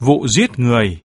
vụ giết người.